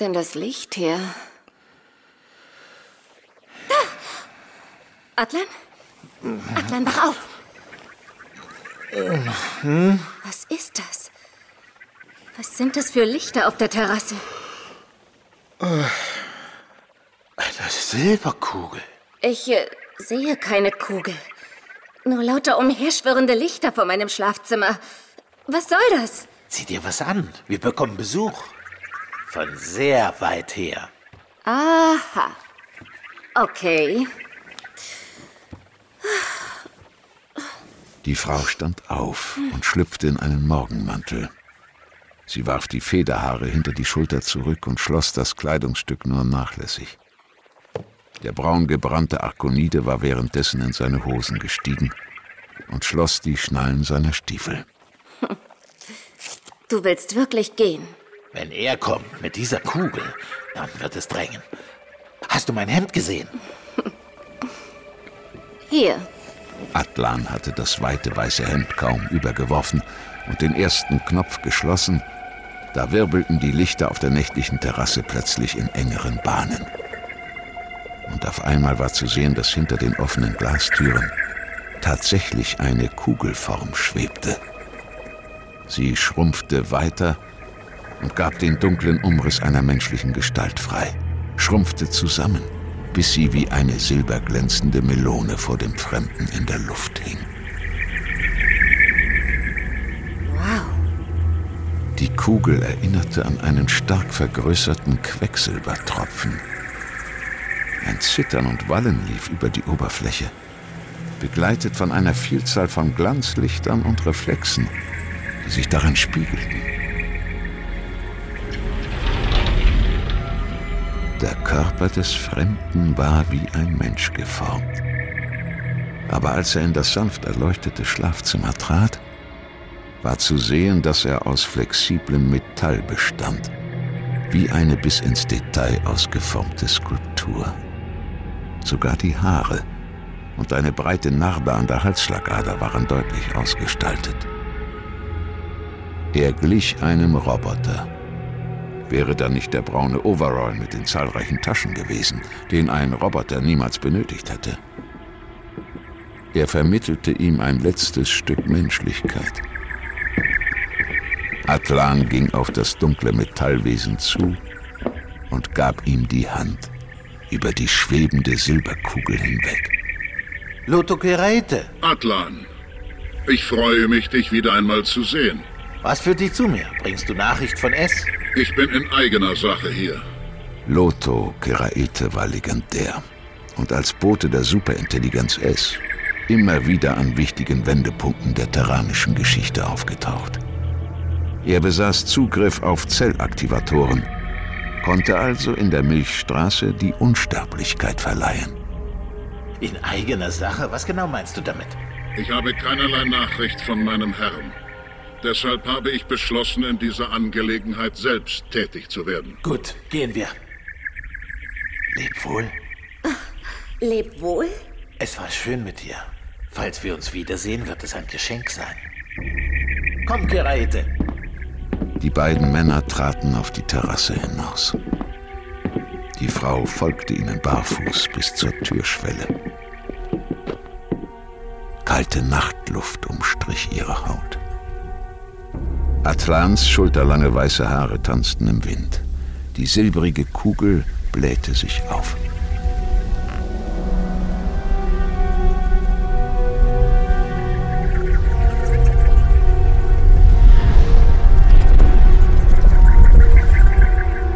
Denn das Licht her? Da! Adlan? Adlan, wach auf! Hm? Was ist das? Was sind das für Lichter auf der Terrasse? Eine Silberkugel. Ich äh, sehe keine Kugel. Nur lauter umherschwirrende Lichter vor meinem Schlafzimmer. Was soll das? Zieh dir was an. Wir bekommen Besuch. Von sehr weit her. Aha. Okay. Die Frau stand auf und schlüpfte in einen Morgenmantel. Sie warf die Federhaare hinter die Schulter zurück und schloss das Kleidungsstück nur nachlässig. Der braungebrannte Arkonide war währenddessen in seine Hosen gestiegen und schloss die Schnallen seiner Stiefel. Du willst wirklich gehen? Wenn er kommt mit dieser Kugel, dann wird es drängen. Hast du mein Hemd gesehen? Hier. Atlan hatte das weite weiße Hemd kaum übergeworfen und den ersten Knopf geschlossen. Da wirbelten die Lichter auf der nächtlichen Terrasse plötzlich in engeren Bahnen. Und auf einmal war zu sehen, dass hinter den offenen Glastüren tatsächlich eine Kugelform schwebte. Sie schrumpfte weiter und gab den dunklen Umriss einer menschlichen Gestalt frei, schrumpfte zusammen, bis sie wie eine silberglänzende Melone vor dem Fremden in der Luft hing. Wow. Die Kugel erinnerte an einen stark vergrößerten Quecksilbertropfen. Ein Zittern und Wallen lief über die Oberfläche, begleitet von einer Vielzahl von Glanzlichtern und Reflexen, die sich darin spiegelten. Der Körper des Fremden war wie ein Mensch geformt. Aber als er in das sanft erleuchtete Schlafzimmer trat, war zu sehen, dass er aus flexiblem Metall bestand, wie eine bis ins Detail ausgeformte Skulptur. Sogar die Haare und eine breite Narbe an der Halsschlagader waren deutlich ausgestaltet. Er glich einem Roboter, wäre da nicht der braune Overall mit den zahlreichen Taschen gewesen, den ein Roboter niemals benötigt hätte. Er vermittelte ihm ein letztes Stück Menschlichkeit. Atlan ging auf das dunkle Metallwesen zu und gab ihm die Hand über die schwebende Silberkugel hinweg. Loto Keraite. Atlan, ich freue mich, dich wieder einmal zu sehen. Was führt dich zu mir? Bringst du Nachricht von S? Ich bin in eigener Sache hier. Loto Keraete war legendär und als Bote der Superintelligenz S immer wieder an wichtigen Wendepunkten der terranischen Geschichte aufgetaucht. Er besaß Zugriff auf Zellaktivatoren, konnte also in der Milchstraße die Unsterblichkeit verleihen. In eigener Sache? Was genau meinst du damit? Ich habe keinerlei Nachricht von meinem Herrn. Deshalb habe ich beschlossen, in dieser Angelegenheit selbst tätig zu werden. Gut, gehen wir. Leb wohl. Leb wohl? Es war schön mit dir. Falls wir uns wiedersehen, wird es ein Geschenk sein. Komm, Keraite. Die beiden Männer traten auf die Terrasse hinaus. Die Frau folgte ihnen barfuß bis zur Türschwelle. Kalte Nachtluft umstrich ihre Haut. Atlans schulterlange weiße Haare tanzten im Wind. Die silbrige Kugel blähte sich auf.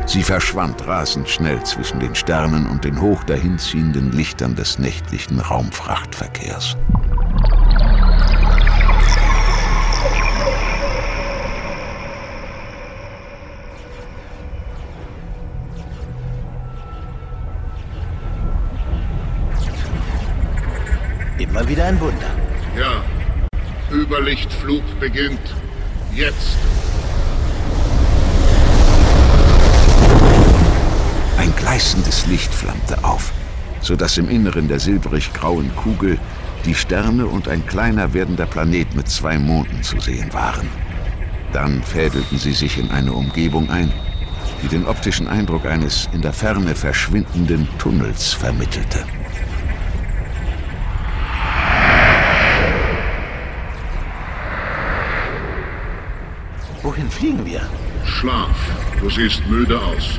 Sie verschwand rasend schnell zwischen den Sternen und den hoch dahinziehenden Lichtern des nächtlichen Raumfrachtverkehrs. Ein Wunder. Ja, Überlichtflug beginnt. Jetzt. Ein gleißendes Licht flammte auf, sodass im Inneren der silbrig-grauen Kugel die Sterne und ein kleiner werdender Planet mit zwei Monden zu sehen waren. Dann fädelten sie sich in eine Umgebung ein, die den optischen Eindruck eines in der Ferne verschwindenden Tunnels vermittelte. Wohin fliegen wir? Schlaf. Du siehst müde aus.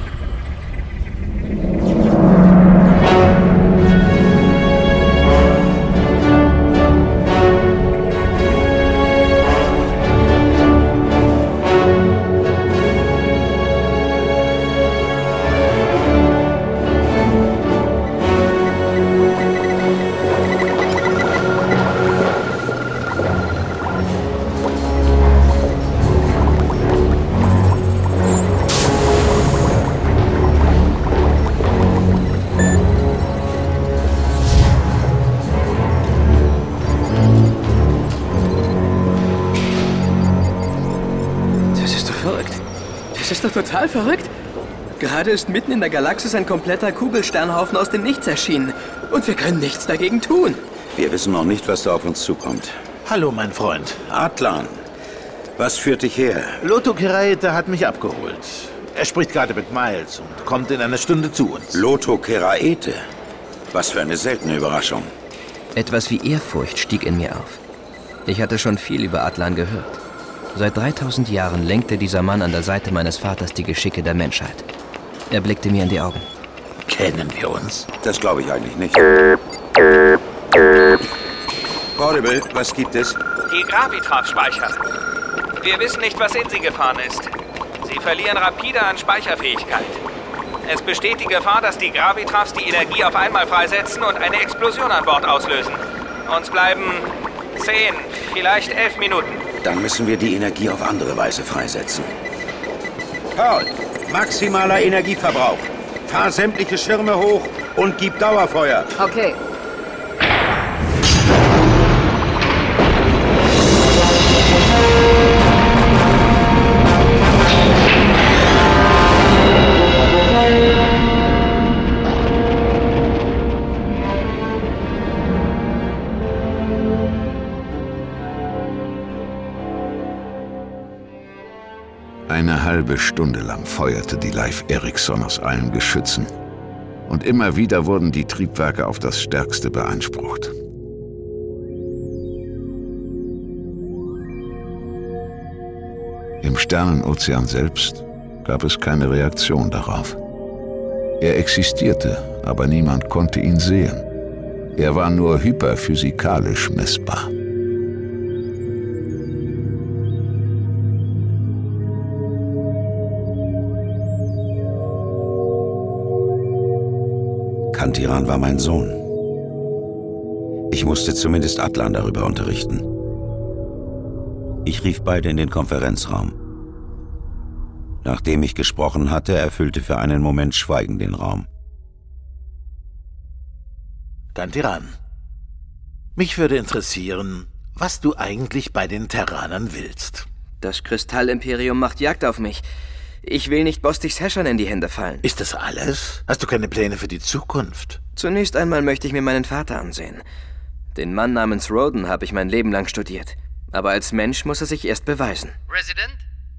Gerade ist mitten in der Galaxis ein kompletter Kugelsternhaufen aus dem Nichts erschienen. Und wir können nichts dagegen tun. Wir wissen noch nicht, was da auf uns zukommt. Hallo, mein Freund. Atlan, was führt dich her? Loto Keraite hat mich abgeholt. Er spricht gerade mit Miles und kommt in einer Stunde zu uns. Loto Keraete. Was für eine seltene Überraschung. Etwas wie Ehrfurcht stieg in mir auf. Ich hatte schon viel über Atlan gehört. Seit 3000 Jahren lenkte dieser Mann an der Seite meines Vaters die Geschicke der Menschheit. Er blickte mir in die Augen. Kennen wir uns? Das glaube ich eigentlich nicht. Audible, was gibt es? Die Gravitraf-Speicher. Wir wissen nicht, was in sie gefahren ist. Sie verlieren rapide an Speicherfähigkeit. Es besteht die Gefahr, dass die Gravitrafs die Energie auf einmal freisetzen und eine Explosion an Bord auslösen. Uns bleiben zehn, vielleicht elf Minuten. Dann müssen wir die Energie auf andere Weise freisetzen. Paul, maximaler Energieverbrauch. Fahr sämtliche Schirme hoch und gib Dauerfeuer. Okay. Eine halbe Stunde lang feuerte die Live Ericsson aus allen Geschützen. Und immer wieder wurden die Triebwerke auf das Stärkste beansprucht. Im Sternenozean selbst gab es keine Reaktion darauf. Er existierte, aber niemand konnte ihn sehen. Er war nur hyperphysikalisch messbar. Kantiran war mein Sohn. Ich musste zumindest Atlan darüber unterrichten. Ich rief beide in den Konferenzraum. Nachdem ich gesprochen hatte, erfüllte für einen Moment Schweigen den Raum. Kantiran, mich würde interessieren, was du eigentlich bei den Terranern willst. Das Kristallimperium macht Jagd auf mich. Ich will nicht Bostichs Häschern in die Hände fallen. Ist das alles? Hast du keine Pläne für die Zukunft? Zunächst einmal möchte ich mir meinen Vater ansehen. Den Mann namens Roden habe ich mein Leben lang studiert. Aber als Mensch muss er sich erst beweisen. Resident,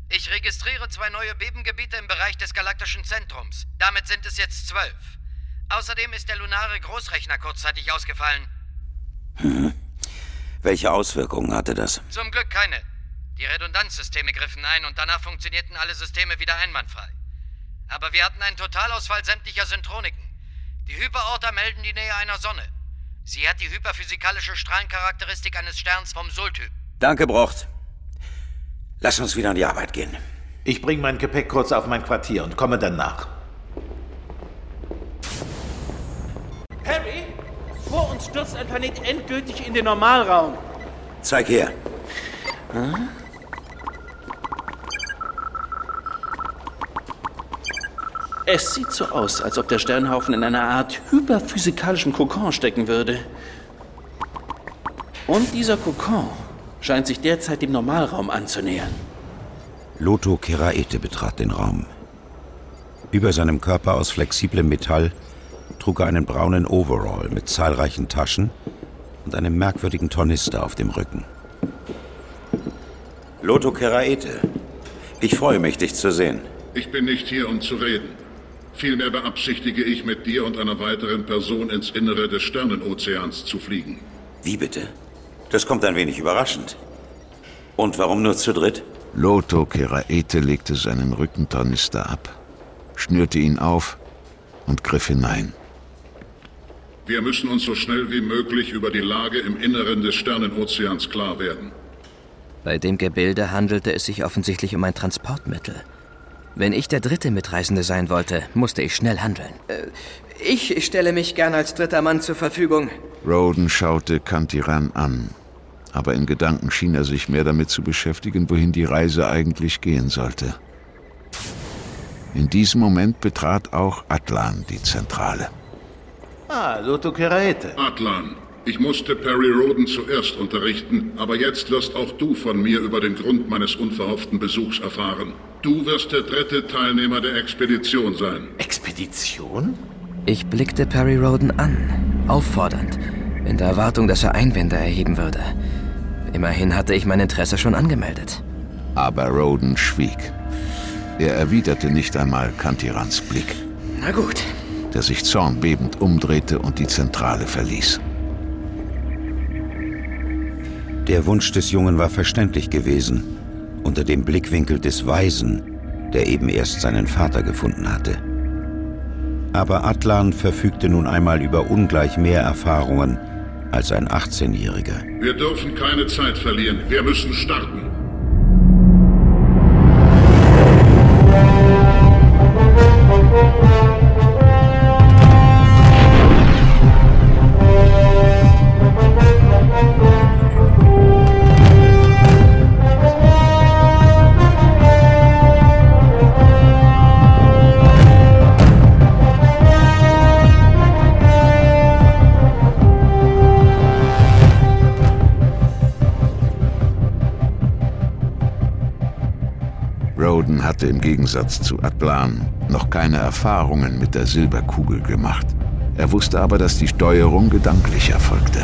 ich registriere zwei neue Bebengebiete im Bereich des galaktischen Zentrums. Damit sind es jetzt zwölf. Außerdem ist der lunare Großrechner kurzzeitig ausgefallen. Hm. Welche Auswirkungen hatte das? Zum Glück keine. Die Redundanzsysteme griffen ein und danach funktionierten alle Systeme wieder einwandfrei. Aber wir hatten einen Totalausfall sämtlicher Syntroniken. Die Hyperorter melden die Nähe einer Sonne. Sie hat die hyperphysikalische Strahlencharakteristik eines Sterns vom Sol-Typ. Danke, Brocht. Lass uns wieder an die Arbeit gehen. Ich bringe mein Gepäck kurz auf mein Quartier und komme dann nach. Harry, vor uns stürzt ein Planet endgültig in den Normalraum. Zeig her. Hm? Es sieht so aus, als ob der Sternhaufen in einer Art hyperphysikalischen Kokon stecken würde. Und dieser Kokon scheint sich derzeit dem Normalraum anzunähern. Loto Keraete betrat den Raum. Über seinem Körper aus flexiblem Metall trug er einen braunen Overall mit zahlreichen Taschen und einem merkwürdigen Tornister auf dem Rücken. Loto Keraete, ich freue mich, dich zu sehen. Ich bin nicht hier, um zu reden. Vielmehr beabsichtige ich, mit dir und einer weiteren Person ins Innere des Sternenozeans zu fliegen. Wie bitte? Das kommt ein wenig überraschend. Und warum nur zu dritt? Loto Keraete legte seinen Rückentornister ab, schnürte ihn auf und griff hinein. Wir müssen uns so schnell wie möglich über die Lage im Inneren des Sternenozeans klar werden. Bei dem Gebilde handelte es sich offensichtlich um ein Transportmittel. Wenn ich der dritte Mitreisende sein wollte, musste ich schnell handeln. Äh, ich stelle mich gern als dritter Mann zur Verfügung. Roden schaute Kantiran an. Aber in Gedanken schien er sich mehr damit zu beschäftigen, wohin die Reise eigentlich gehen sollte. In diesem Moment betrat auch Atlan die Zentrale. Ah, Loto Keraete. Atlan, ich musste Perry Roden zuerst unterrichten, aber jetzt wirst auch du von mir über den Grund meines unverhofften Besuchs erfahren. Du wirst der dritte Teilnehmer der Expedition sein. Expedition? Ich blickte Perry Roden an, auffordernd, in der Erwartung, dass er Einwände erheben würde. Immerhin hatte ich mein Interesse schon angemeldet. Aber Roden schwieg. Er erwiderte nicht einmal Kantirans Blick. Na gut. Der sich zornbebend umdrehte und die Zentrale verließ. Der Wunsch des Jungen war verständlich gewesen, unter dem Blickwinkel des Weisen, der eben erst seinen Vater gefunden hatte. Aber Atlan verfügte nun einmal über ungleich mehr Erfahrungen als ein 18-Jähriger. Wir dürfen keine Zeit verlieren. Wir müssen starten. Hatte im Gegensatz zu Atlan noch keine Erfahrungen mit der Silberkugel gemacht. Er wusste aber, dass die Steuerung gedanklich erfolgte.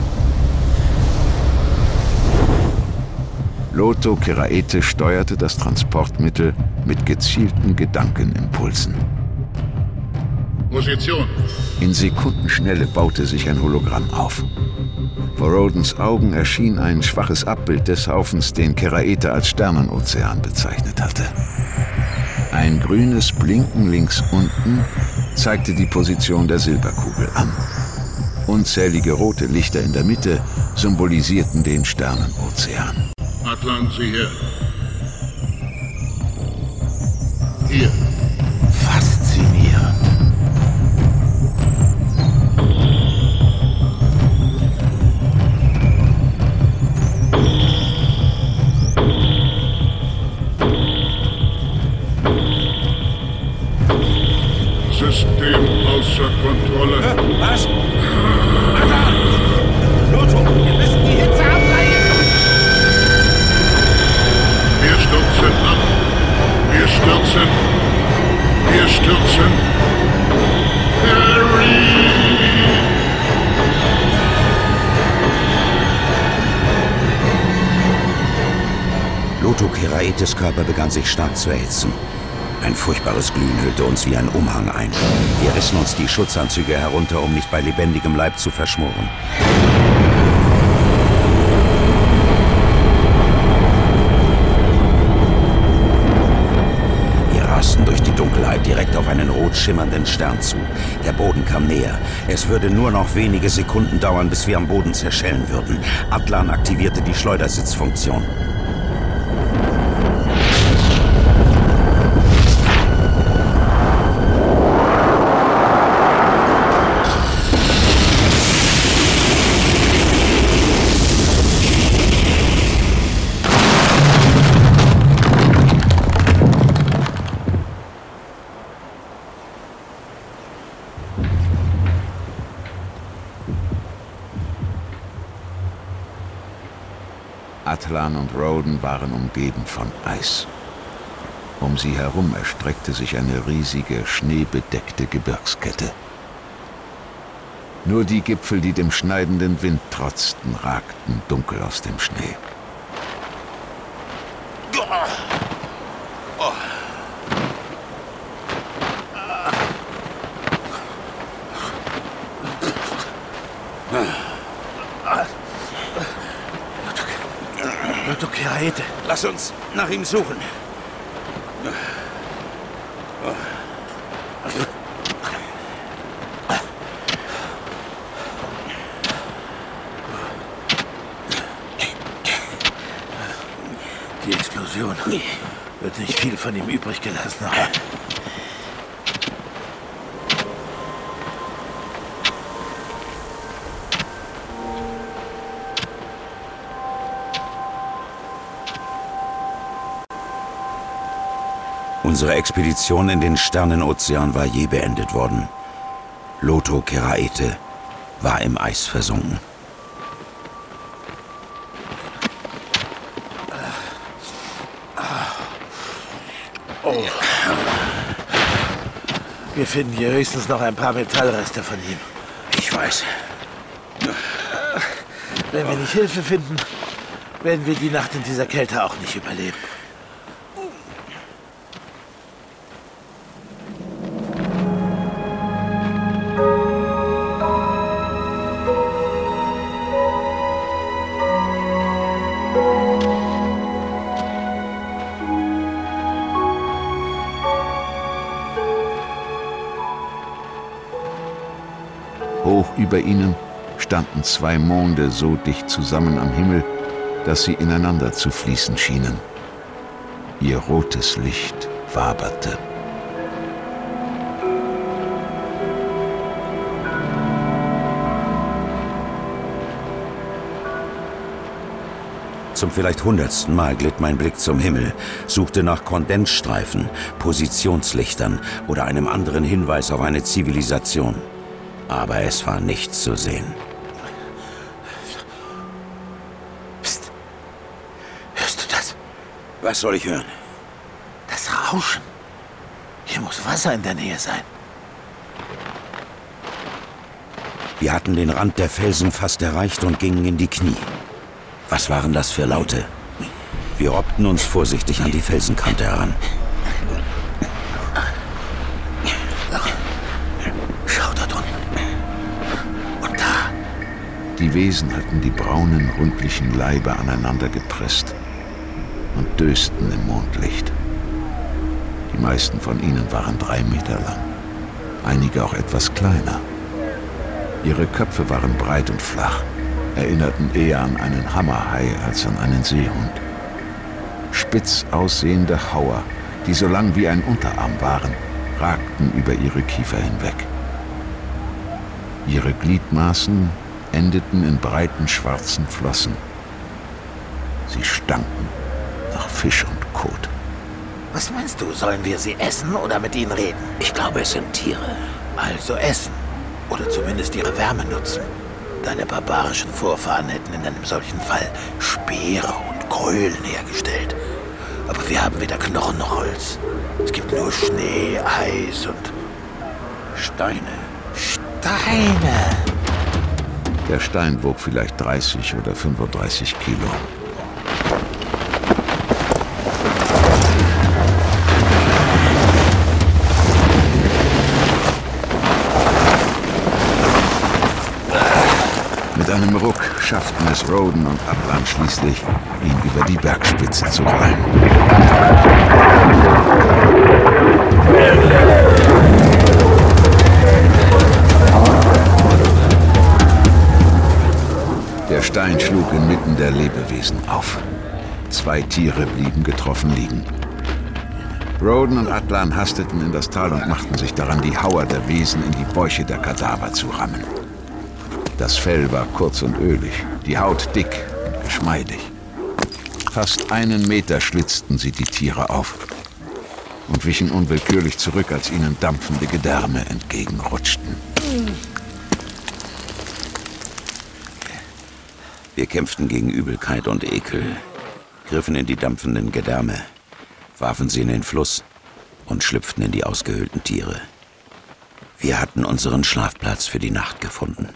Loto Keraete steuerte das Transportmittel mit gezielten Gedankenimpulsen. Position. In Sekundenschnelle baute sich ein Hologramm auf. Vor Rodens Augen erschien ein schwaches Abbild des Haufens, den Keraete als Sternenozean bezeichnet hatte. Ein grünes Blinken links unten zeigte die Position der Silberkugel an. Unzählige rote Lichter in der Mitte symbolisierten den Sternenozean. Atlan, sieh her. Hier. Sich stark zu erhitzen. Ein furchtbares Glühen hüllte uns wie ein Umhang ein. Wir rissen uns die Schutzanzüge herunter, um nicht bei lebendigem Leib zu verschmoren. Wir rasten durch die Dunkelheit direkt auf einen rot schimmernden Stern zu. Der Boden kam näher. Es würde nur noch wenige Sekunden dauern, bis wir am Boden zerschellen würden. Atlan aktivierte die Schleudersitzfunktion. Atlan und Roden waren umgeben von Eis. Um sie herum erstreckte sich eine riesige, schneebedeckte Gebirgskette. Nur die Gipfel, die dem schneidenden Wind trotzten, ragten dunkel aus dem Schnee. Lotto Keraete. Lass uns nach ihm suchen. Die Explosion wird nicht viel von ihm übrig gelassen haben. Unsere Expedition in den Sternenozean war je beendet worden. Loto Keraete war im Eis versunken. Wir finden hier höchstens noch ein paar Metallreste von ihm. Ich weiß. Wenn wir nicht Hilfe finden, werden wir die Nacht in dieser Kälte auch nicht überleben. Zwei Monde so dicht zusammen am Himmel, dass sie ineinander zu fließen schienen. Ihr rotes Licht waberte. Zum vielleicht hundertsten Mal glitt mein Blick zum Himmel, suchte nach Kondensstreifen, Positionslichtern oder einem anderen Hinweis auf eine Zivilisation. Aber es war nichts zu sehen. Was soll ich hören? Das Rauschen. Hier muss Wasser in der Nähe sein. Wir hatten den Rand der Felsen fast erreicht und gingen in die Knie. Was waren das für Laute? Wir robbten uns vorsichtig an die Felsenkante heran. Schau dort unten. Und da. Die Wesen hatten die braunen, rundlichen Leibe aneinander gepresst und dösten im Mondlicht. Die meisten von ihnen waren drei Meter lang, einige auch etwas kleiner. Ihre Köpfe waren breit und flach, erinnerten eher an einen Hammerhai als an einen Seehund. Spitz aussehende Hauer, die so lang wie ein Unterarm waren, ragten über ihre Kiefer hinweg. Ihre Gliedmaßen endeten in breiten schwarzen Flossen. Sie stanken Fisch und Kot. Was meinst du, sollen wir sie essen oder mit ihnen reden? Ich glaube, es sind Tiere. Also essen. Oder zumindest ihre Wärme nutzen. Deine barbarischen Vorfahren hätten in einem solchen Fall Speere und Keulen hergestellt. Aber wir haben weder Knochen noch Holz. Es gibt nur Schnee, Eis und Steine. Steine! Der Stein wog vielleicht 30 oder 35 Kilo. Roden und Ablan schließlich, ihn über die Bergspitze zu rollen. Der Stein schlug inmitten der Lebewesen auf. Zwei Tiere blieben getroffen liegen. Roden und Atlan hasteten in das Tal und machten sich daran, die Hauer der Wesen in die Bäuche der Kadaver zu rammen. Das Fell war kurz und ölig, die Haut dick und geschmeidig. Fast einen Meter schlitzten sie die Tiere auf und wichen unwillkürlich zurück, als ihnen dampfende Gedärme entgegenrutschten. Wir kämpften gegen Übelkeit und Ekel, griffen in die dampfenden Gedärme, warfen sie in den Fluss und schlüpften in die ausgehöhlten Tiere. Wir hatten unseren Schlafplatz für die Nacht gefunden.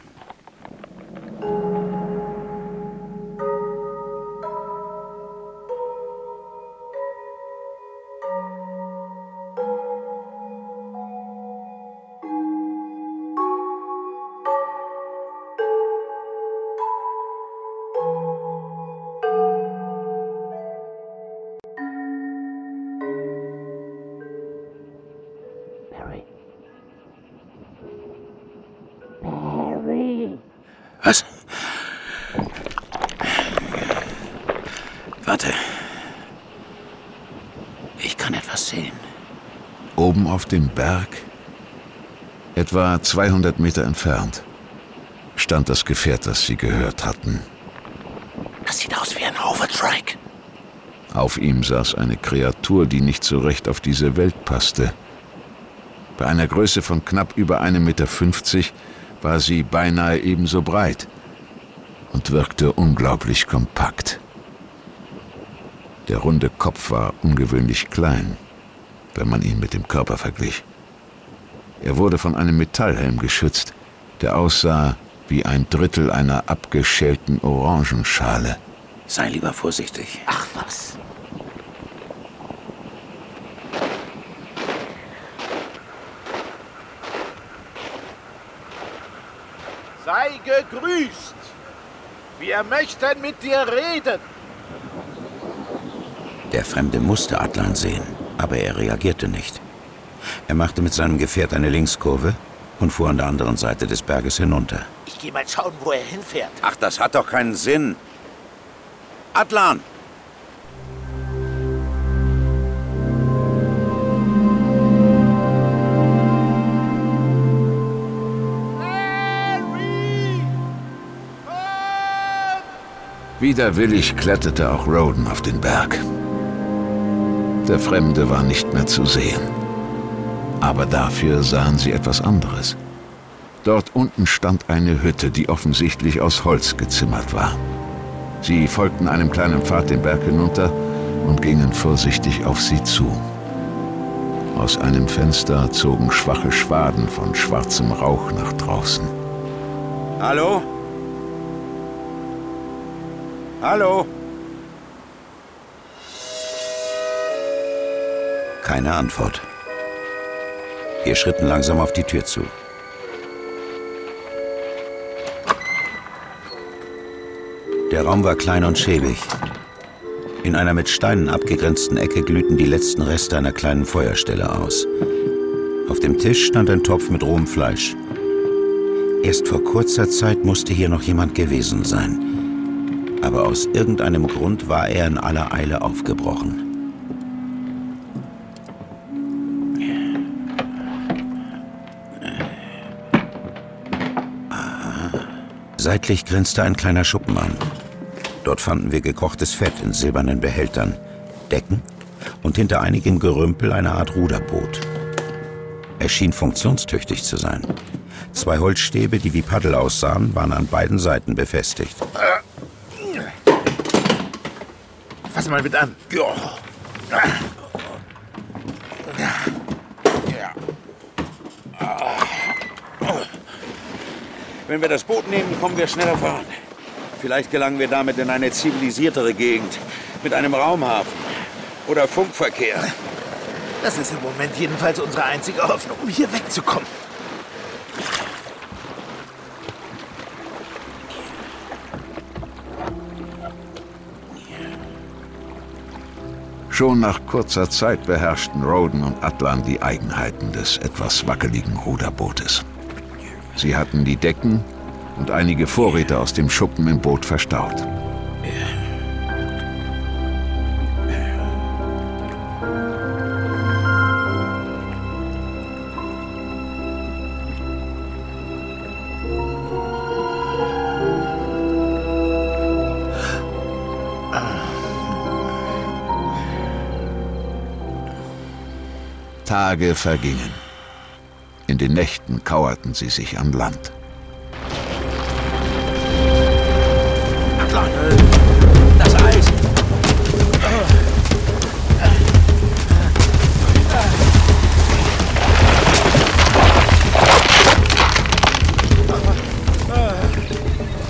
Dem Berg, etwa 200 Meter entfernt, stand das Gefährt, das sie gehört hatten. Das sieht aus wie ein Hovertrike. Auf ihm saß eine Kreatur, die nicht so recht auf diese Welt passte. Bei einer Größe von knapp über 1,50 Meter war sie beinahe ebenso breit und wirkte unglaublich kompakt. Der runde Kopf war ungewöhnlich klein, wenn man ihn mit dem Körper verglich. Er wurde von einem Metallhelm geschützt, der aussah wie ein Drittel einer abgeschälten Orangenschale. Sei lieber vorsichtig. Ach was. Sei gegrüßt. Wir möchten mit dir reden. Der Fremde musste Atlan sehen, aber er reagierte nicht. Er machte mit seinem Gefährt eine Linkskurve und fuhr an der anderen Seite des Berges hinunter. Ich geh mal schauen, wo er hinfährt. Ach, das hat doch keinen Sinn. Atlan! Widerwillig kletterte auch Roden auf den Berg. Der Fremde war nicht mehr zu sehen. Aber dafür sahen sie etwas anderes. Dort unten stand eine Hütte, die offensichtlich aus Holz gezimmert war. Sie folgten einem kleinen Pfad den Berg hinunter und gingen vorsichtig auf sie zu. Aus einem Fenster zogen schwache Schwaden von schwarzem Rauch nach draußen. Hallo? Hallo? Keine Antwort. Wir schritten langsam auf die Tür zu. Der Raum war klein und schäbig. In einer mit Steinen abgegrenzten Ecke glühten die letzten Reste einer kleinen Feuerstelle aus. Auf dem Tisch stand ein Topf mit rohem Fleisch. Erst vor kurzer Zeit musste hier noch jemand gewesen sein. Aber aus irgendeinem Grund war er in aller Eile aufgebrochen. Seitlich grenzte ein kleiner Schuppen an. Dort fanden wir gekochtes Fett in silbernen Behältern, Decken und hinter einigem Gerümpel eine Art Ruderboot. Er schien funktionstüchtig zu sein. Zwei Holzstäbe, die wie Paddel aussahen, waren an beiden Seiten befestigt. Fass mal mit an. Ja. Wenn wir das Boot nehmen, kommen wir schneller voran. Vielleicht gelangen wir damit in eine zivilisiertere Gegend mit einem Raumhafen oder Funkverkehr. Das ist im Moment jedenfalls unsere einzige Hoffnung, um hier wegzukommen. Schon nach kurzer Zeit beherrschten Roden und Atlan die Eigenheiten des etwas wackeligen Ruderbootes. Sie hatten die Decken und einige Vorräte aus dem Schuppen im Boot verstaut. Tage vergingen. In den Nächten kauerten sie sich an Land. Das Eis!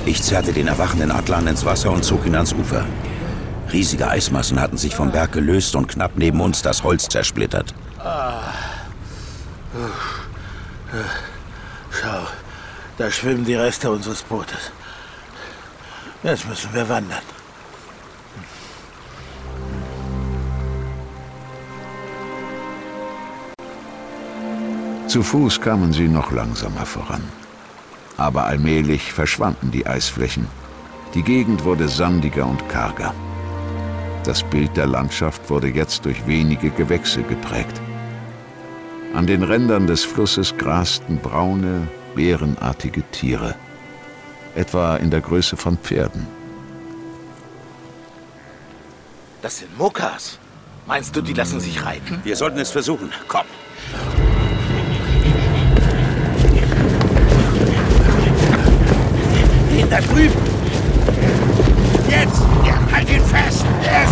Ich zerrte den erwachenden Atlan ins Wasser und zog ihn ans Ufer. Riesige Eismassen hatten sich vom Berg gelöst und knapp neben uns das Holz zersplittert. Schau, da schwimmen die Reste unseres Bootes. Jetzt müssen wir wandern. Zu Fuß kamen sie noch langsamer voran. Aber allmählich verschwanden die Eisflächen. Die Gegend wurde sandiger und karger. Das Bild der Landschaft wurde jetzt durch wenige Gewächse geprägt. An den Rändern des Flusses grasten braune, bärenartige Tiere, etwa in der Größe von Pferden. Das sind Mokas. Meinst du, die lassen sich reiten? Wir sollten es versuchen. Komm. Den da drüben. Jetzt! Ja, halt ihn fest! Yes.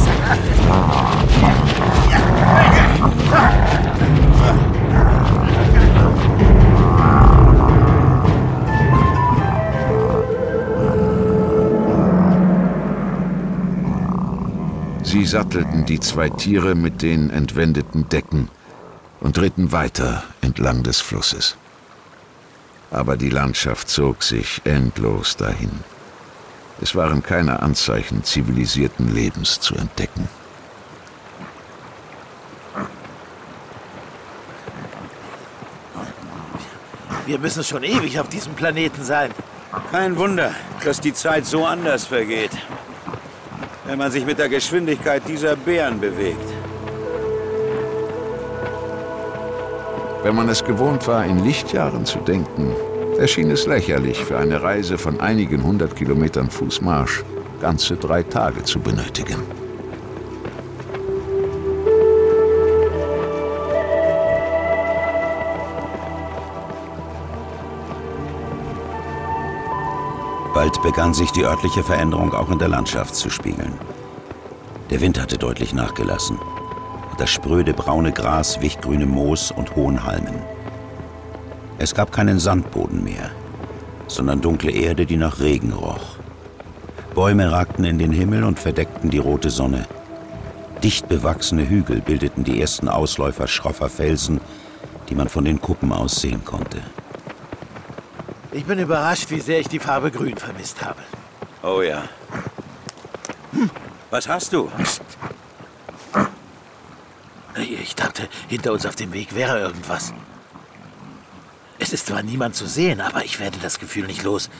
Sie sattelten die zwei Tiere mit den entwendeten Decken und ritten weiter entlang des Flusses. Aber die Landschaft zog sich endlos dahin. Es waren keine Anzeichen zivilisierten Lebens zu entdecken. Wir müssen schon ewig auf diesem Planeten sein. Kein Wunder, dass die Zeit so anders vergeht. Wenn man sich mit der Geschwindigkeit dieser Bären bewegt. Wenn man es gewohnt war, in Lichtjahren zu denken, erschien es lächerlich, für eine Reise von einigen hundert Kilometern Fußmarsch ganze drei Tage zu benötigen. Begann sich die örtliche Veränderung auch in der Landschaft zu spiegeln. Der Wind hatte deutlich nachgelassen. Das spröde braune Gras wich grünem Moos und hohen Halmen. Es gab keinen Sandboden mehr, sondern dunkle Erde, die nach Regen roch. Bäume ragten in den Himmel und verdeckten die rote Sonne. Dicht bewachsene Hügel bildeten die ersten Ausläufer schroffer Felsen, die man von den Kuppen aus sehen konnte. Ich bin überrascht, wie sehr ich die Farbe Grün vermisst habe. Oh ja. Hm, was hast du? Ich dachte, hinter uns auf dem Weg wäre irgendwas. Es Es ist zwar niemand zu sehen, aber ich werde das Gefühl nicht los,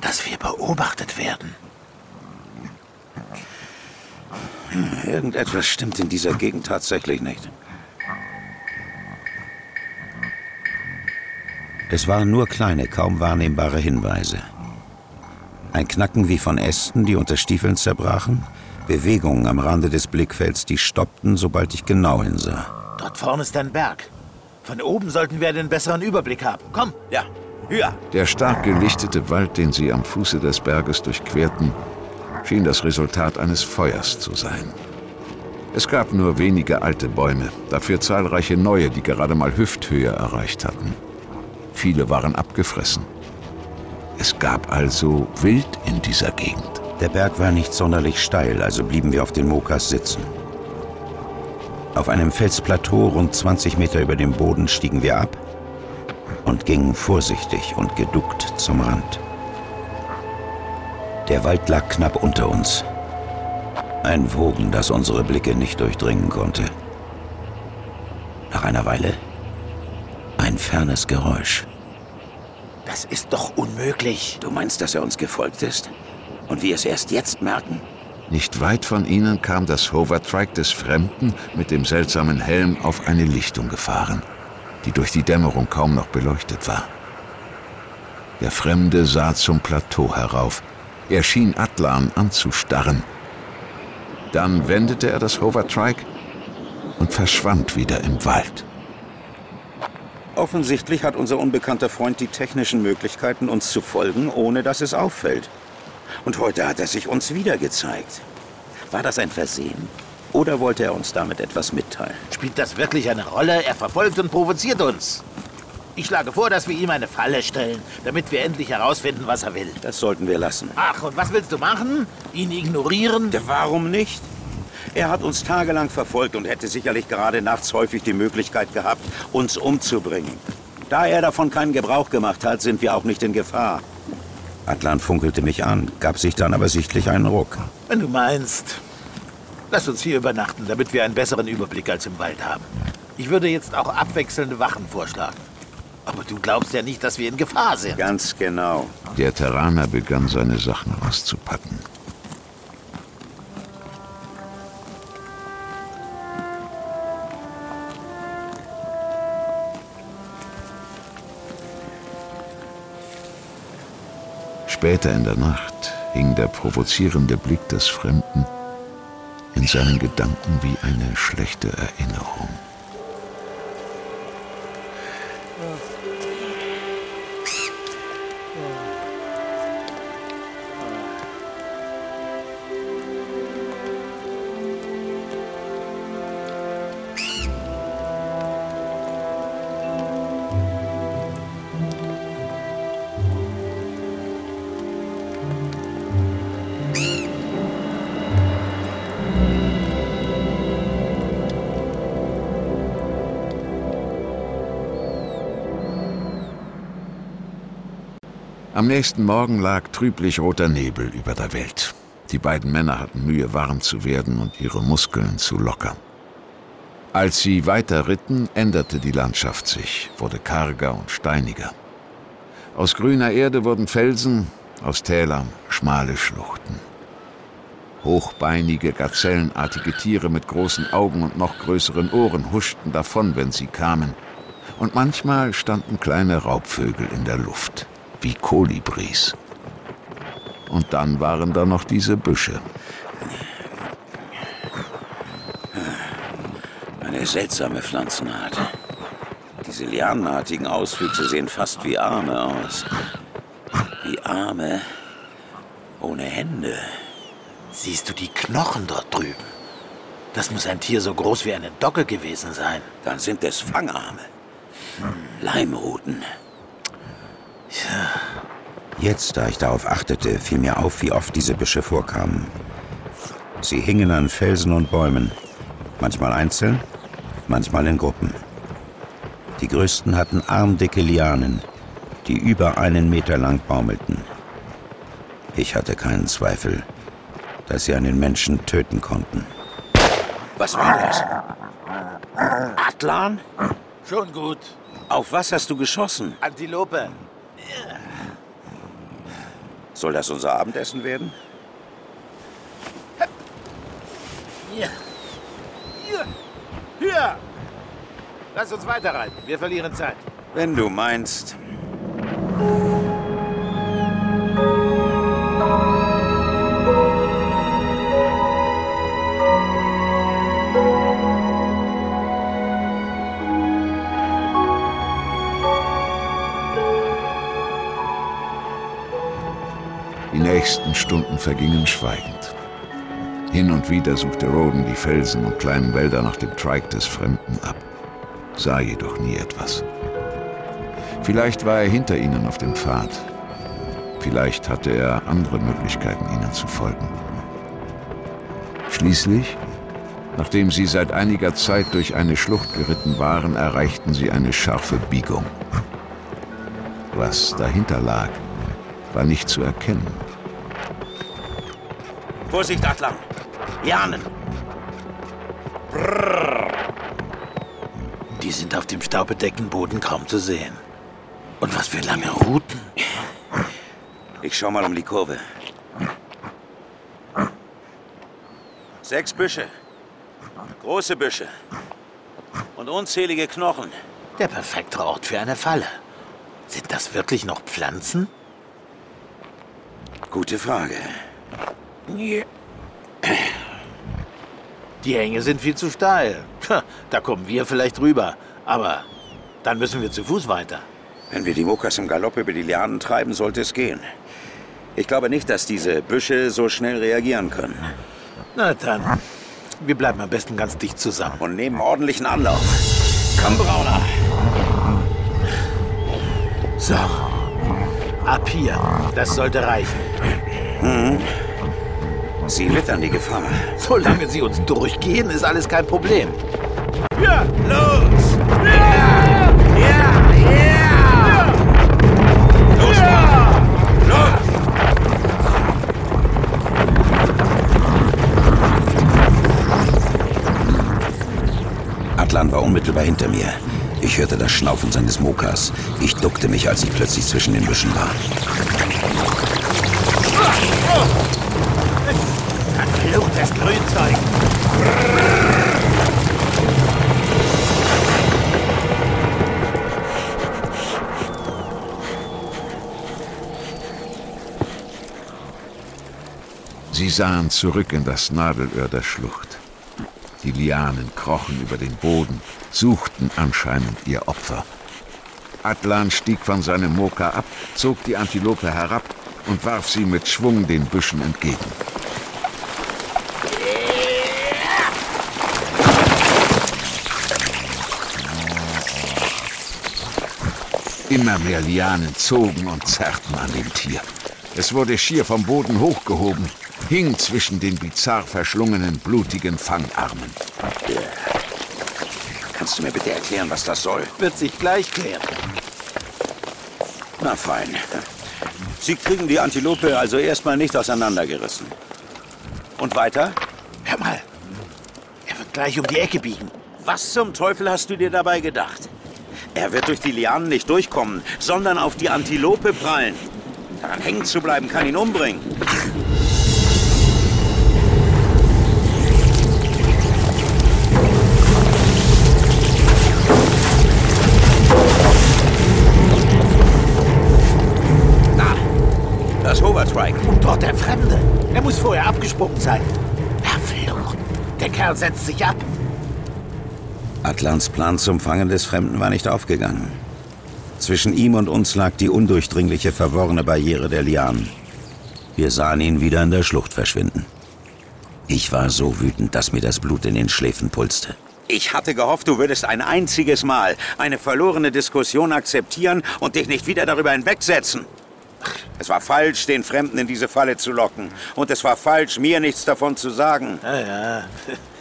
dass wir beobachtet werden. Irgendetwas stimmt in dieser Gegend tatsächlich nicht. Es waren nur kleine, kaum wahrnehmbare Hinweise. Ein Knacken wie von Ästen, die unter Stiefeln zerbrachen, Bewegungen am Rande des Blickfelds, die stoppten, sobald ich genau hinsah. Dort vorne ist ein Berg. Von oben sollten wir den besseren Überblick haben. Komm! Ja, höher! Der stark gelichtete Wald, den sie am Fuße des Berges durchquerten, schien das Resultat eines Feuers zu sein. Es gab nur wenige alte Bäume, dafür zahlreiche neue, die gerade mal Hüfthöhe erreicht hatten. Viele waren abgefressen. Es gab also Wild in dieser Gegend. Der Berg war nicht sonderlich steil, also blieben wir auf den Mokas sitzen. Auf einem Felsplateau rund 20 Meter über dem Boden stiegen wir ab und gingen vorsichtig und geduckt zum Rand. Der Wald lag knapp unter uns. Ein Wogen, das unsere Blicke nicht durchdringen konnte. Nach einer Weile ein fernes Geräusch. Das ist doch unmöglich. Du meinst, dass er uns gefolgt ist? Und wir es erst jetzt merken? Nicht weit von ihnen kam das Hovertrike des Fremden mit dem seltsamen Helm auf eine Lichtung gefahren, die durch die Dämmerung kaum noch beleuchtet war. Der Fremde sah zum Plateau herauf. Er schien Atlan anzustarren. Dann wendete er das Hovertrike und verschwand wieder im Wald. Offensichtlich hat unser unbekannter Freund die technischen Möglichkeiten, uns zu folgen, ohne dass es auffällt. Und heute hat er sich uns wieder gezeigt. War das ein Versehen? Oder wollte er uns damit etwas mitteilen? Spielt das wirklich eine Rolle? Er verfolgt und provoziert uns. Ich schlage vor, dass wir ihm eine Falle stellen, damit wir endlich herausfinden, was er will. Das sollten wir lassen. Ach, und was willst du machen? Ihn ignorieren? Ja, warum nicht? Er hat uns tagelang verfolgt und hätte sicherlich gerade nachts häufig die Möglichkeit gehabt, uns umzubringen. Da er davon keinen Gebrauch gemacht hat, sind wir auch nicht in Gefahr. Atlan funkelte mich an, gab sich dann aber sichtlich einen Ruck. Wenn du meinst. Lass uns hier übernachten, damit wir einen besseren Überblick als im Wald haben. Ich würde jetzt auch abwechselnde Wachen vorschlagen. Aber du glaubst ja nicht, dass wir in Gefahr sind. Ganz genau. Der Terraner begann seine Sachen auszupacken. Später in der Nacht hing der provozierende Blick des Fremden in seinen Gedanken wie eine schlechte Erinnerung. Nächsten Morgen lag trüblich roter Nebel über der Welt. Die beiden Männer hatten Mühe, warm zu werden und ihre Muskeln zu lockern. Als sie weiter ritten, änderte die Landschaft sich, wurde karger und steiniger. Aus grüner Erde wurden Felsen, aus Tälern schmale Schluchten. Hochbeinige, gazellenartige Tiere mit großen Augen und noch größeren Ohren huschten davon, wenn sie kamen. Und manchmal standen kleine Raubvögel in der Luft wie Kolibris. Und dann waren da noch diese Büsche. Eine seltsame Pflanzenart. Diese lianenartigen Auswüchse sehen fast wie Arme aus. Wie Arme ohne Hände. Siehst du die Knochen dort drüben? Das muss ein Tier so groß wie eine Docke gewesen sein. Dann sind es Fangarme. Leimruten. Jetzt, da ich darauf achtete, fiel mir auf, wie oft diese Büsche vorkamen. Sie hingen an Felsen und Bäumen, manchmal einzeln, manchmal in Gruppen. Die größten hatten armdicke Lianen, die über einen Meter lang baumelten. Ich hatte keinen Zweifel, dass sie einen Menschen töten konnten. Was war das? Atlan? Schon gut. Auf was hast du geschossen? Antilope. Soll das unser Abendessen werden? Lass uns weiterreiten. Wir verlieren Zeit. Wenn du meinst. Nächsten Stunden vergingen schweigend. Hin und wieder suchte Roden die Felsen und kleinen Wälder nach dem Trike des Fremden ab, sah jedoch nie etwas. Vielleicht war er hinter ihnen auf dem Pfad. Vielleicht hatte er andere Möglichkeiten, ihnen zu folgen. Schließlich, nachdem sie seit einiger Zeit durch eine Schlucht geritten waren, erreichten sie eine scharfe Biegung. Was dahinter lag, war nicht zu erkennen. Vorsicht, Atlan! Lianen! Die sind auf dem staubbedeckten Boden kaum zu sehen. Und was für lange Routen. Ich schau mal um die Kurve. Sechs Büsche. Große Büsche. Und unzählige Knochen. Der perfekte Ort für eine Falle. Sind das wirklich noch Pflanzen? Gute Frage. Die Hänge sind viel zu steil. Da kommen wir vielleicht rüber. Aber dann müssen wir zu Fuß weiter. Wenn wir die Mokas im Galopp über die Lianen treiben, sollte es gehen. Ich glaube nicht, dass diese Büsche so schnell reagieren können. Na dann, wir bleiben am besten ganz dicht zusammen. Und nehmen ordentlichen Anlauf. Komm, Brauner! So, ab hier. Das sollte reichen. Hm. Sie wittern die Gefahr. Solange sie uns durchgehen, ist alles kein Problem. Ja, los! Ja! Ja! Ja! Los, Mann! Los! Atlan war unmittelbar hinter mir. Ich hörte das Schnaufen seines Mokas. Ich duckte mich, als ich plötzlich zwischen den Büschen war. Verfluchtes Grünzeug. Sie sahen zurück in das Nadelöhr der Schlucht. Die Lianen krochen über den Boden, suchten anscheinend ihr Opfer. Atlan stieg von seinem Moka ab, zog die Antilope herab und warf sie mit Schwung den Büschen entgegen. Immer mehr Lianen zogen und zerrten an dem Tier. Es wurde schier vom Boden hochgehoben, hing zwischen den bizarr verschlungenen, blutigen Fangarmen. Kannst du mir bitte erklären, was das soll? Wird sich gleich klären. Na fein. Sie kriegen die Antilope also erstmal nicht auseinandergerissen. Und weiter? Hör mal. Er wird gleich um die Ecke biegen. Was zum Teufel hast du dir dabei gedacht? Er wird durch die Lianen nicht durchkommen, sondern auf die Antilope prallen. Daran hängen zu bleiben kann ihn umbringen. Da, das Hovertrike. Und dort der Fremde. Er muss vorher abgesprungen sein. Verflucht. Der Kerl setzt sich ab. Atlans Plan zum Fangen des Fremden war nicht aufgegangen. Zwischen ihm und uns lag die undurchdringliche, verworrene Barriere der Lianen. Wir sahen ihn wieder in der Schlucht verschwinden. Ich war so wütend, dass mir das Blut in den Schläfen pulste. Ich hatte gehofft, du würdest ein einziges Mal eine verlorene Diskussion akzeptieren und dich nicht wieder darüber hinwegsetzen. Es war falsch, den Fremden in diese Falle zu locken. Und es war falsch, mir nichts davon zu sagen. Ja, ja.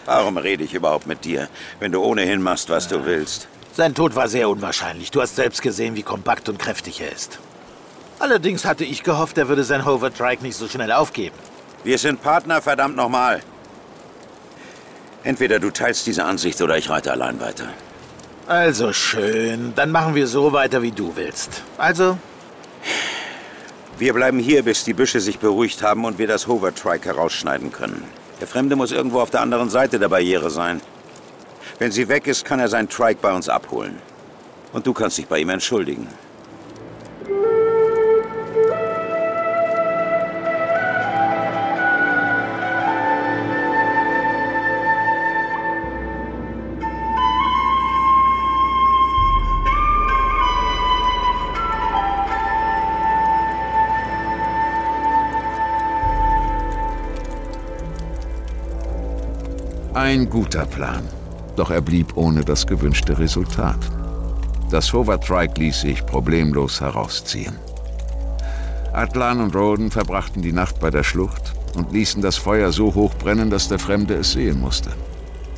Warum rede ich überhaupt mit dir, wenn du ohnehin machst, was du willst? Sein Tod war sehr unwahrscheinlich. Du hast selbst gesehen, wie kompakt und kräftig er ist. Allerdings hatte ich gehofft, er würde sein Hovertrike nicht so schnell aufgeben. Wir sind Partner, verdammt nochmal. Entweder du teilst diese Ansicht oder ich reite allein weiter. Also schön. Dann machen wir so weiter, wie du willst. Also, Wir bleiben hier, bis die Büsche sich beruhigt haben und wir das Hovertrike herausschneiden können. Der Fremde muss irgendwo auf der anderen Seite der Barriere sein. Wenn sie weg ist, kann er sein Trike bei uns abholen. Und du kannst dich bei ihm entschuldigen. Ein guter Plan. Doch er blieb ohne das gewünschte Resultat. Das Hovertrike ließ sich problemlos herausziehen. Atlan und Roden verbrachten die Nacht bei der Schlucht und ließen das Feuer so hoch brennen, dass der Fremde es sehen musste.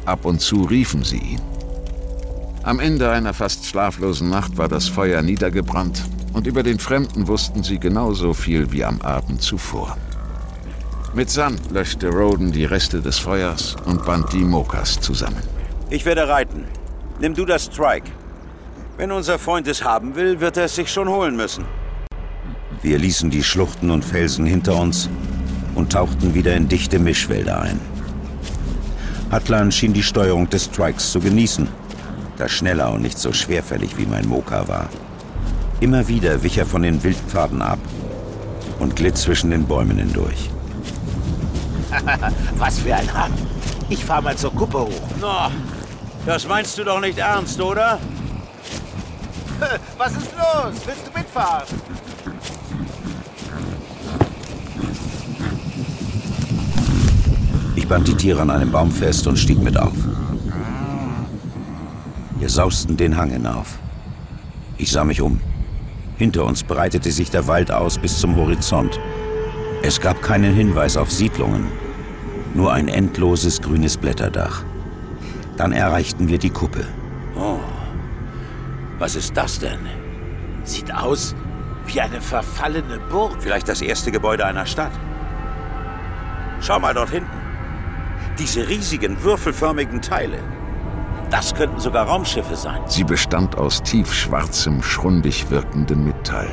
Ab und zu riefen sie ihn. Am Ende einer fast schlaflosen Nacht war das Feuer niedergebrannt und über den Fremden wussten sie genauso viel wie am Abend zuvor. Mit Sand löschte Roden die Reste des Feuers und band die Mokas zusammen. Ich werde reiten. Nimm du das Trike. Wenn unser Freund es haben will, wird er es sich schon holen müssen. Wir ließen die Schluchten und Felsen hinter uns und tauchten wieder in dichte Mischwälder ein. Atlan schien die Steuerung des Trikes zu genießen, da schneller und nicht so schwerfällig wie mein Moka war. Immer wieder wich er von den Wildpfaden ab und glitt zwischen den Bäumen hindurch. was für ein Hang. Ich fahr mal zur Kuppe hoch. Na, das meinst du doch nicht ernst, oder? Was ist los? Willst du mitfahren? Ich band die Tiere an einem Baum fest und stieg mit auf. Wir sausten den Hang hinauf. Ich sah mich um. Hinter uns breitete sich der Wald aus bis zum Horizont. Es gab keinen Hinweis auf Siedlungen, nur ein endloses grünes Blätterdach. Dann erreichten wir die Kuppe. Oh, was ist das denn? Sieht aus wie eine verfallene Burg. Vielleicht das erste Gebäude einer Stadt. Schau mal dort hinten. Diese riesigen, würfelförmigen Teile. Das könnten sogar Raumschiffe sein. Sie bestand aus tiefschwarzem, schrundig wirkendem Metall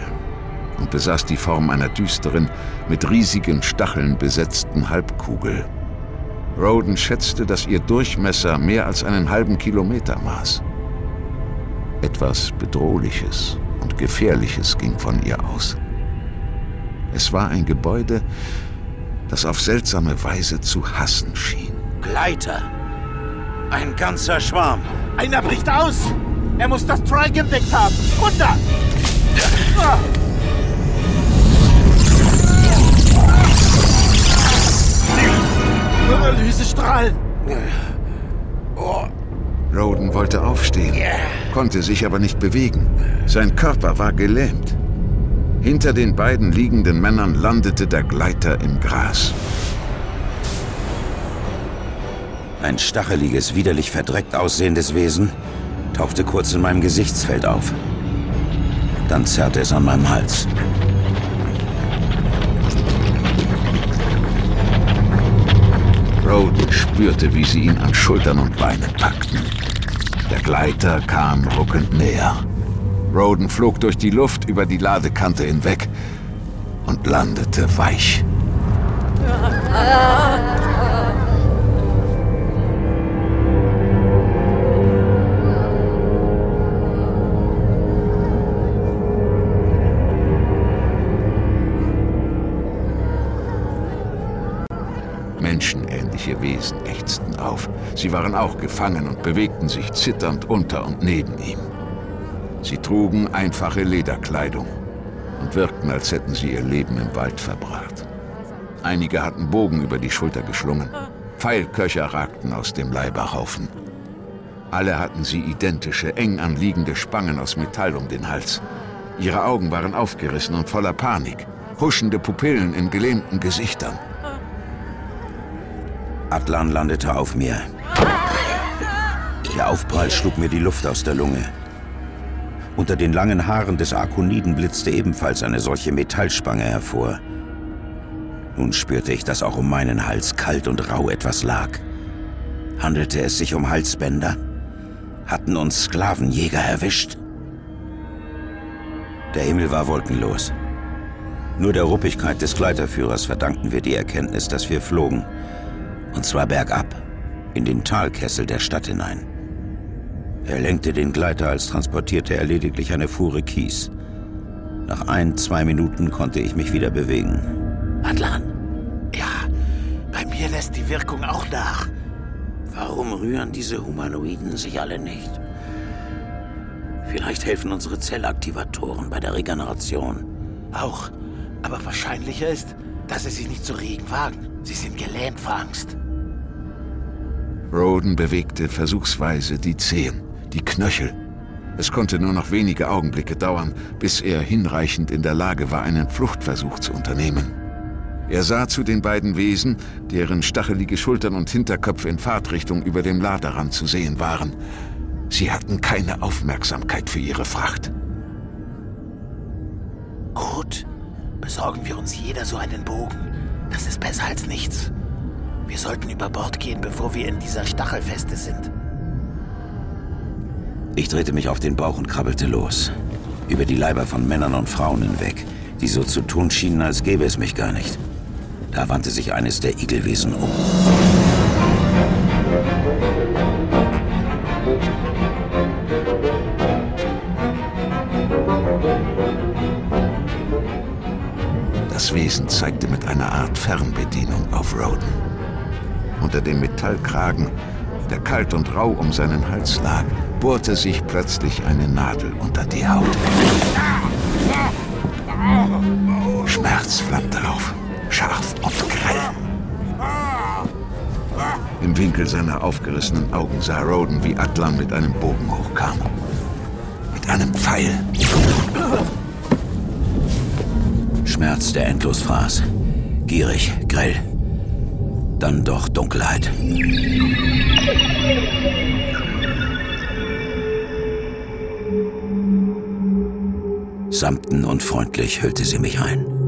und besaß die Form einer düsteren, mit riesigen Stacheln besetzten Halbkugel. Roden schätzte, dass ihr Durchmesser mehr als einen halben Kilometer maß. Etwas Bedrohliches und Gefährliches ging von ihr aus. Es war ein Gebäude, das auf seltsame Weise zu hassen schien. Gleiter. Ein ganzer Schwarm. Einer bricht aus! Er muss das Trike entdeckt haben! Runter! Ah! Analysestrahl! Roden wollte aufstehen, konnte sich aber nicht bewegen. Sein Körper war gelähmt. Hinter den beiden liegenden Männern landete der Gleiter im Gras. Ein stacheliges, widerlich verdreckt aussehendes Wesen tauchte kurz in meinem Gesichtsfeld auf. Dann zerrte es an meinem Hals. Roden spürte, wie sie ihn an Schultern und Beinen packten. Der Gleiter kam ruckend näher. Roden flog durch die Luft über die Ladekante hinweg und landete weich. Wesen ächzten auf. Sie waren auch gefangen und bewegten sich zitternd unter und neben ihm. Sie trugen einfache Lederkleidung und wirkten, als hätten sie ihr Leben im Wald verbracht. Einige hatten Bogen über die Schulter geschlungen. Pfeilköcher ragten aus dem Leiberhaufen. Alle hatten sie identische, eng anliegende Spangen aus Metall um den Hals. Ihre Augen waren aufgerissen und voller Panik. Huschende Pupillen in gelähmten Gesichtern. Atlan landete auf mir. Der Aufprall schlug mir die Luft aus der Lunge. Unter den langen Haaren des Arkoniden blitzte ebenfalls eine solche Metallspange hervor. Nun spürte ich, dass auch um meinen Hals kalt und rau etwas lag. Handelte es sich um Halsbänder? Hatten uns Sklavenjäger erwischt? Der Himmel war wolkenlos. Nur der Ruppigkeit des Gleiterführers verdankten wir die Erkenntnis, dass wir flogen. Und zwar bergab, in den Talkessel der Stadt hinein. Er lenkte den Gleiter, als transportierte er lediglich eine Fuhre Kies. Nach ein, zwei Minuten konnte ich mich wieder bewegen. Adlan? Ja, bei mir lässt die Wirkung auch nach. Warum rühren diese Humanoiden sich alle nicht? Vielleicht helfen unsere Zellaktivatoren bei der Regeneration. Auch. Aber wahrscheinlicher ist, dass sie sich nicht zu regen wagen. Sie sind gelähmt vor Angst. Roden bewegte versuchsweise die Zehen, die Knöchel. Es konnte nur noch wenige Augenblicke dauern, bis er hinreichend in der Lage war, einen Fluchtversuch zu unternehmen. Er sah zu den beiden Wesen, deren stachelige Schultern und Hinterköpfe in Fahrtrichtung über dem Laderrand zu sehen waren. Sie hatten keine Aufmerksamkeit für ihre Fracht. Gut, besorgen wir uns jeder so einen Bogen. Das ist besser als nichts. Wir sollten über Bord gehen, bevor wir in dieser Stachelfeste sind. Ich drehte mich auf den Bauch und krabbelte los. Über die Leiber von Männern und Frauen hinweg, die so zu tun schienen, als gäbe es mich gar nicht. Da wandte sich eines der Igelwesen um. Das Wesen zeigte mit einer Art Fernbedienung auf Roden. Unter dem Metallkragen, der kalt und rau um seinen Hals lag, bohrte sich plötzlich eine Nadel unter die Haut. Schmerz flammte auf scharf und grell. Im Winkel seiner aufgerissenen Augen sah Roden, wie Atlan mit einem Bogen hochkam. Mit einem Pfeil. Schmerz, der endlos fraß. Gierig, grell. Dann doch Dunkelheit. Samten und freundlich hüllte sie mich ein.